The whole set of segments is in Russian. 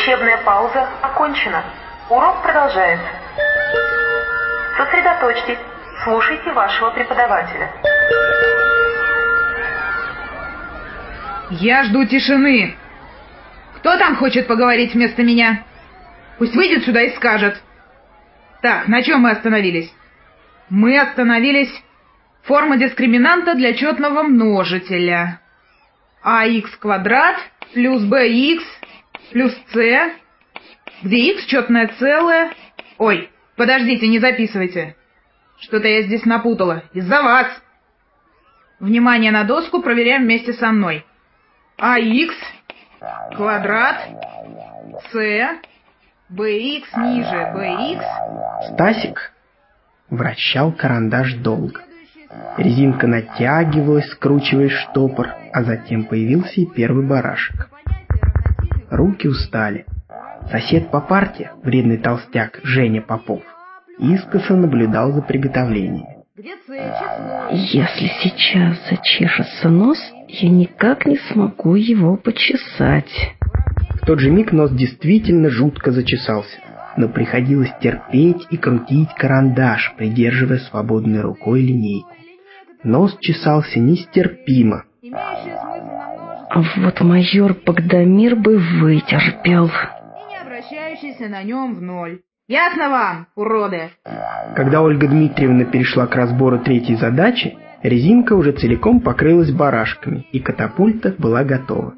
Учебная пауза окончена. Урок продолжается. Сосредоточьтесь. Слушайте вашего преподавателя. Я жду тишины. Кто там хочет поговорить вместо меня? Пусть выйдет сюда и скажет. Так, на чем мы остановились? Мы остановились... Форма дискриминанта для четного множителя. АХ квадрат плюс БХ плюс С, где Х четное целое... Ой, подождите, не записывайте. Что-то я здесь напутала. Из-за вас. Внимание на доску, проверяем вместе со мной. АХ квадрат С БХ ниже БХ. Стасик вращал карандаш долго. Резинка натягивалась, скручивая штопор, а затем появился и первый барашек. Руки устали. Сосед по парте, вредный толстяк Женя Попов, искоса наблюдал за приготовлением. Если сейчас зачешется нос, я никак не смогу его почесать. В тот же миг нос действительно жутко зачесался, но приходилось терпеть и крутить карандаш, придерживая свободной рукой линейку. Нос чесался нестерпимо. А вот майор Богдамир бы вытерпел. И не обращающийся на нем в ноль. Ясно вам, уроды? Когда Ольга Дмитриевна перешла к разбору третьей задачи, резинка уже целиком покрылась барашками, и катапульта была готова.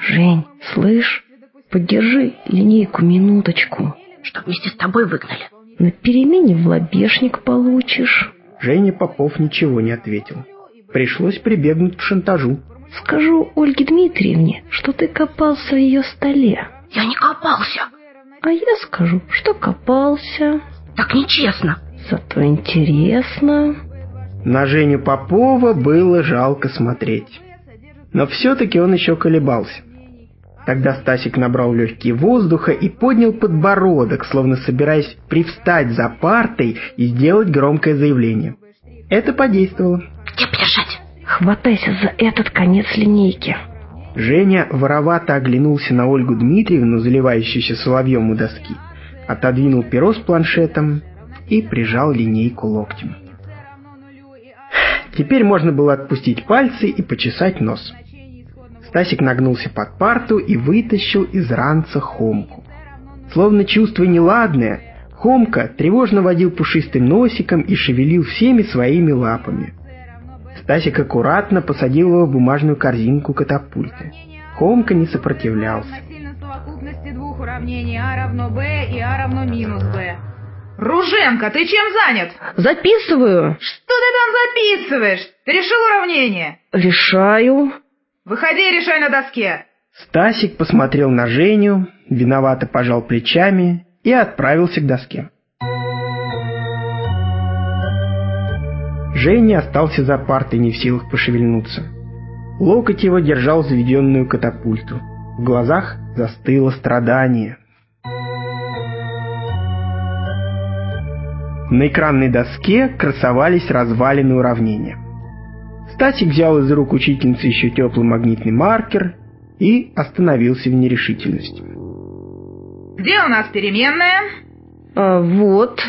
Жень, слышь, подержи линейку минуточку. Чтоб вместе с тобой выгнали. На перемене в лобешник получишь. Женя Попов ничего не ответил. Пришлось прибегнуть к шантажу. Скажу Ольге Дмитриевне, что ты копался в ее столе. Я не копался. А я скажу, что копался. Так нечестно. Зато интересно. На Женю Попова было жалко смотреть. Но все-таки он еще колебался. Тогда Стасик набрал легкие воздуха и поднял подбородок, словно собираясь привстать за партой и сделать громкое заявление. Это подействовало. Где подержать? Хватайся за этот конец линейки. Женя воровато оглянулся на Ольгу Дмитриевну, заливающуюся соловьем у доски, отодвинул перо с планшетом и прижал линейку локтем. Теперь можно было отпустить пальцы и почесать нос. Стасик нагнулся под парту и вытащил из ранца Хомку. Словно чувство неладное, Хомка тревожно водил пушистым носиком и шевелил всеми своими лапами. Стасик аккуратно посадил его в бумажную корзинку катапульты. Хомка не сопротивлялся. совокупности двух уравнений А равно Б и А равно минус Б. Руженко, ты чем занят? Записываю. Что ты там записываешь? Ты решил уравнение? Решаю. Выходи и решай на доске. Стасик посмотрел на Женю, виновато пожал плечами и отправился к доске. Женя остался за партой, не в силах пошевельнуться. Локоть его держал заведенную катапульту. В глазах застыло страдание. На экранной доске красовались развалины уравнения. Стасик взял из рук учительницы еще теплый магнитный маркер и остановился в нерешительности. Где у нас переменная? А, вот.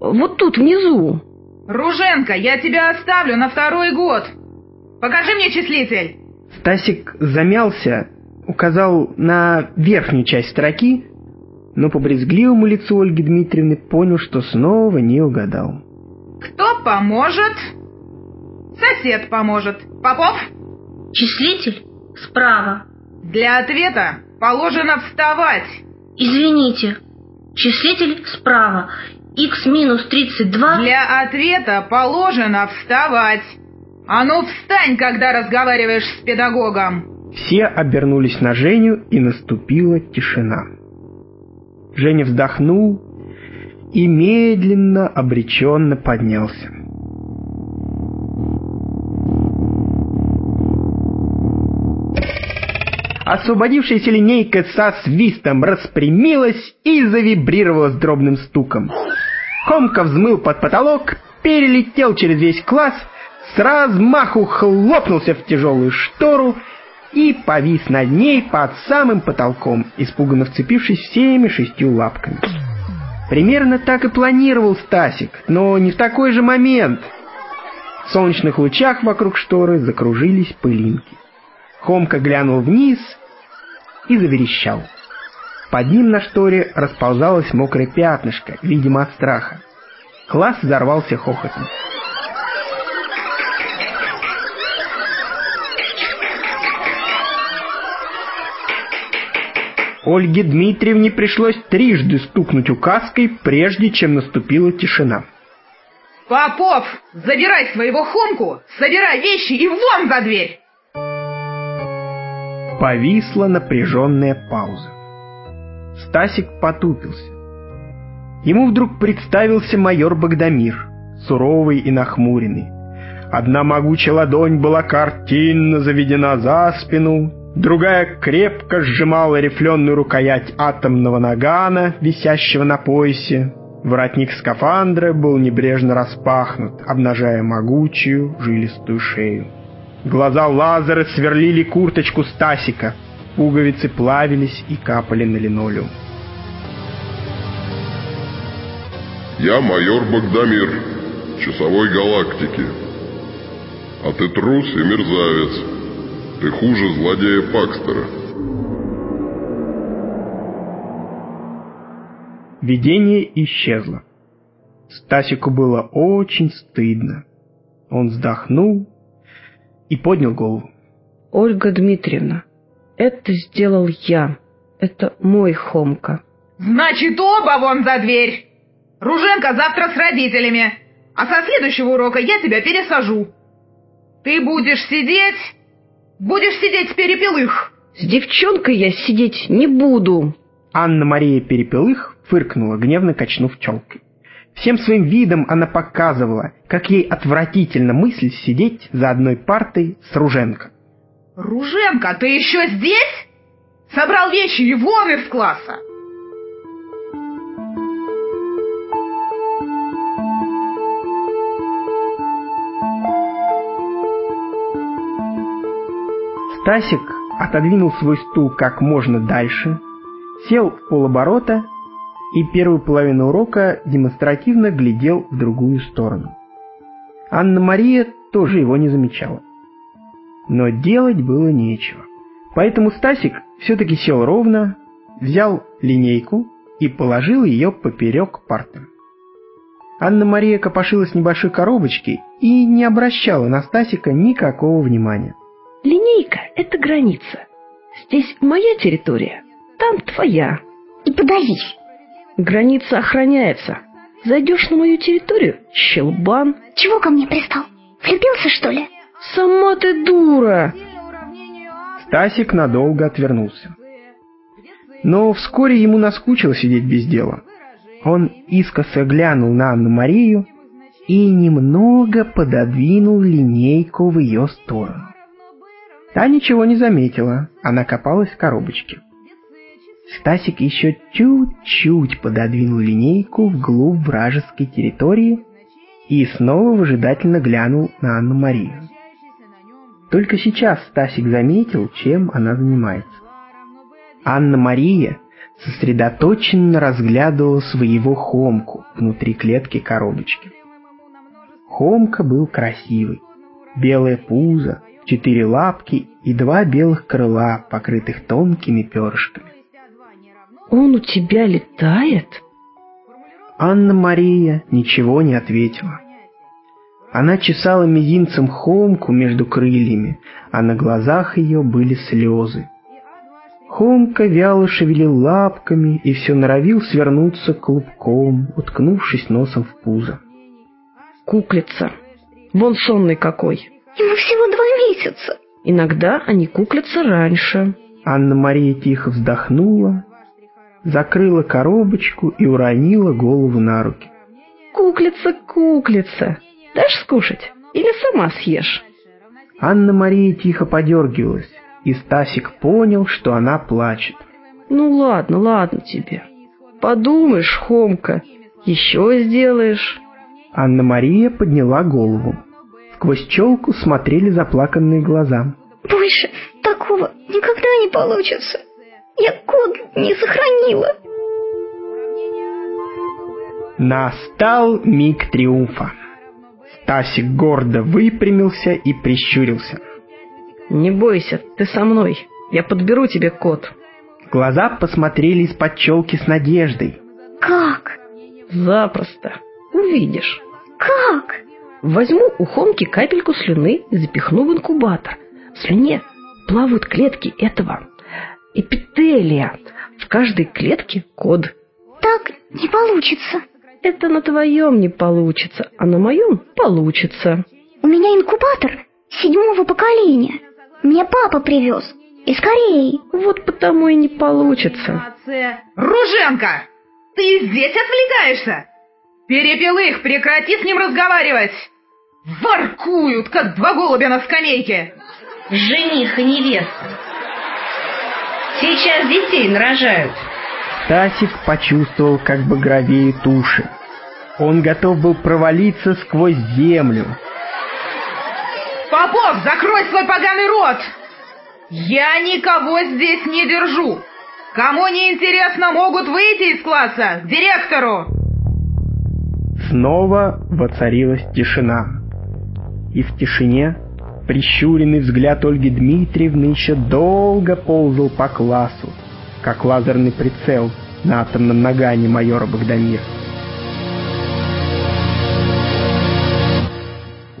Вот тут внизу. Руженко, я тебя оставлю на второй год. Покажи мне числитель. Стасик замялся, указал на верхнюю часть строки, но по брезгливому лицу Ольги Дмитриевны понял, что снова не угадал. Кто поможет? Сосед поможет. Попов? Числитель справа. Для ответа положено вставать. Извините. Числитель справа. Х минус 32... Для ответа положено вставать. А ну встань, когда разговариваешь с педагогом. Все обернулись на Женю, и наступила тишина. Женя вздохнул и медленно, обреченно поднялся. Освободившаяся линейка со свистом распрямилась и завибрировала с дробным стуком. Хомка взмыл под потолок, перелетел через весь класс, с размаху хлопнулся в тяжелую штору и повис над ней под самым потолком, испуганно вцепившись всеми шестью лапками. Примерно так и планировал Стасик, но не в такой же момент. В солнечных лучах вокруг шторы закружились пылинки. Хомка глянул вниз и заверещал. Под ним на шторе расползалось мокрое пятнышко, видимо, от страха. Класс взорвался хохотом. Ольге Дмитриевне пришлось трижды стукнуть указкой, прежде чем наступила тишина. «Попов, забирай своего Хомку, собирай вещи и вон за дверь!» Повисла напряженная пауза. Стасик потупился. Ему вдруг представился майор Богдамир, суровый и нахмуренный. Одна могучая ладонь была картинно заведена за спину, другая крепко сжимала рифленую рукоять атомного нагана, висящего на поясе. Воротник скафандра был небрежно распахнут, обнажая могучую жилистую шею. Глаза лазера сверлили курточку Стасика, пуговицы плавились и капали на линолеум. Я майор Богдамир, часовой галактики. А ты трус и мерзавец. Ты хуже злодея Пакстера. Видение исчезло. Стасику было очень стыдно. Он вздохнул и поднял голову. Ольга Дмитриевна, это сделал я. Это мой Хомка. Значит, оба вон за дверь! Руженко завтра с родителями, а со следующего урока я тебя пересажу. Ты будешь сидеть Будешь сидеть с перепелых? С девчонкой я сидеть не буду. Анна-Мария Перепелых фыркнула, гневно качнув челкой. Всем своим видом она показывала, как ей отвратительно мысль сидеть за одной партой с Руженко. «Руженко, ты еще здесь? Собрал вещи и вон из класса!» Стасик отодвинул свой стул как можно дальше, сел в полоборота и первую половину урока демонстративно глядел в другую сторону. Анна-Мария тоже его не замечала. Но делать было нечего. Поэтому Стасик все-таки сел ровно, взял линейку и положил ее поперек парты. Анна-Мария копошилась в небольшой коробочке и не обращала на Стасика никакого внимания. Линейка — это граница. Здесь моя территория, там твоя. И подавись. Граница охраняется. Зайдешь на мою территорию — щелбан. Чего ко мне пристал? Влюбился, что ли? Сама ты дура. Стасик надолго отвернулся. Но вскоре ему наскучило сидеть без дела. Он искоса глянул на Анну-Марию и немного пододвинул линейку в ее сторону. Та ничего не заметила, она копалась в коробочке. Стасик еще чуть-чуть пододвинул линейку вглубь вражеской территории и снова выжидательно глянул на Анну-Марию. Только сейчас Стасик заметил, чем она занимается. Анна-Мария сосредоточенно разглядывала своего Хомку внутри клетки коробочки. Хомка был красивый. Белое пузо, четыре лапки и два белых крыла, покрытых тонкими перышками. «Он у тебя летает?» Анна-Мария ничего не ответила. Она чесала мизинцем хомку между крыльями, а на глазах ее были слезы. Хомка вяло шевелил лапками и все норовил свернуться клубком, уткнувшись носом в пузо. «Куклица! Вон сонный какой!» Ему всего два месяца. Иногда они куклятся раньше. Анна-Мария тихо вздохнула, закрыла коробочку и уронила голову на руки. Куклица, куклица. Дашь скушать? Или сама съешь? Анна-Мария тихо подергивалась, и Стасик понял, что она плачет. Ну ладно, ладно тебе. Подумаешь, Хомка, еще сделаешь. Анна-Мария подняла голову. Сквозь челку смотрели заплаканные глаза. Больше такого никогда не получится. Я код не сохранила. Настал миг триумфа. Стасик гордо выпрямился и прищурился. Не бойся, ты со мной. Я подберу тебе код. Глаза посмотрели из-под челки с надеждой. Как? Запросто. Увидишь. Как? Возьму у Хомки капельку слюны и запихну в инкубатор. В слюне плавают клетки этого эпителия. В каждой клетке код. Так не получится. Это на твоем не получится, а на моем получится. У меня инкубатор седьмого поколения. Мне папа привез. Из Кореи. Вот потому и не получится. Руженко! Ты здесь отвлекаешься? Перепел их, прекрати с ним разговаривать! Воркуют, как два голубя на скамейке! Жених и невеста. Сейчас детей нарожают. Стасик почувствовал, как багровеют уши. Он готов был провалиться сквозь землю. Попов, закрой свой поганый рот! Я никого здесь не держу. Кому не интересно, могут выйти из класса к директору. Снова воцарилась тишина. И в тишине прищуренный взгляд Ольги Дмитриевны еще долго ползал по классу, как лазерный прицел на атомном нагане майора Богдамира.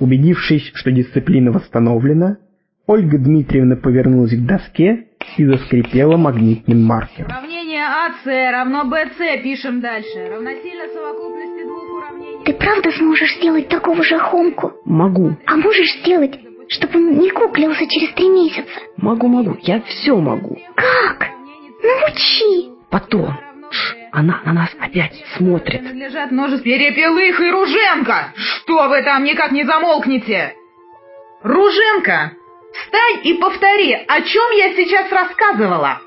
Убедившись, что дисциплина восстановлена, Ольга Дмитриевна повернулась к доске и заскрипела магнитным маркером. Уравнение АС равно БС пишем дальше. Равносильно совокупности двух уравнений. Ты правда сможешь сделать такого же Хомку? Могу, А можешь сделать, чтобы он не куклился через три месяца? могу, могу. Я все могу. Как? Научи. Потом. Тш, она на нас опять смотрит. Принадлежат множество перепелых и Руженко. Что вы там никак не замолкнете? Руженко, встань и повтори, о чем я сейчас рассказывала.